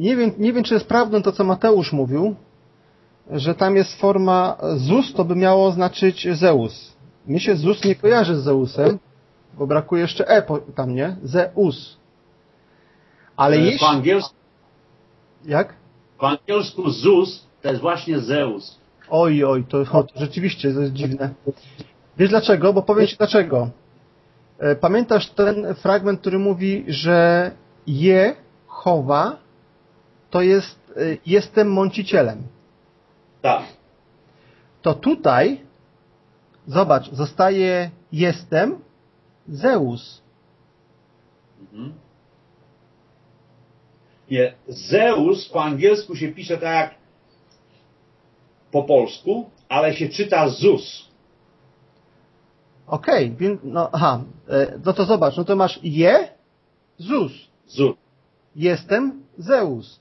nie wiem, nie wiem, czy jest prawdą to, co Mateusz mówił, że tam jest forma Zeus, to by miało znaczyć Zeus. Mi się Zeus nie kojarzy z Zeusem, bo brakuje jeszcze E tam, nie? Zeus. Ale E, jeśli... Po angielsku, Jak? po angielsku Zeus to jest właśnie Zeus. Oj, oj, to, o, to rzeczywiście to jest dziwne. Wiesz dlaczego? Bo powiem Ci dlaczego. E, Pamiętasz ten fragment, który mówi, że Jehowa to jest e, jestem mącicielem. Tak. To tutaj, zobacz, zostaje jestem Zeus. Mhm. Nie, Zeus po angielsku się pisze tak jak po polsku, ale się czyta Zus. Okej, więc, no, aha, e, no to zobacz, no to masz Je, Zus. Zus. Jestem Zeus.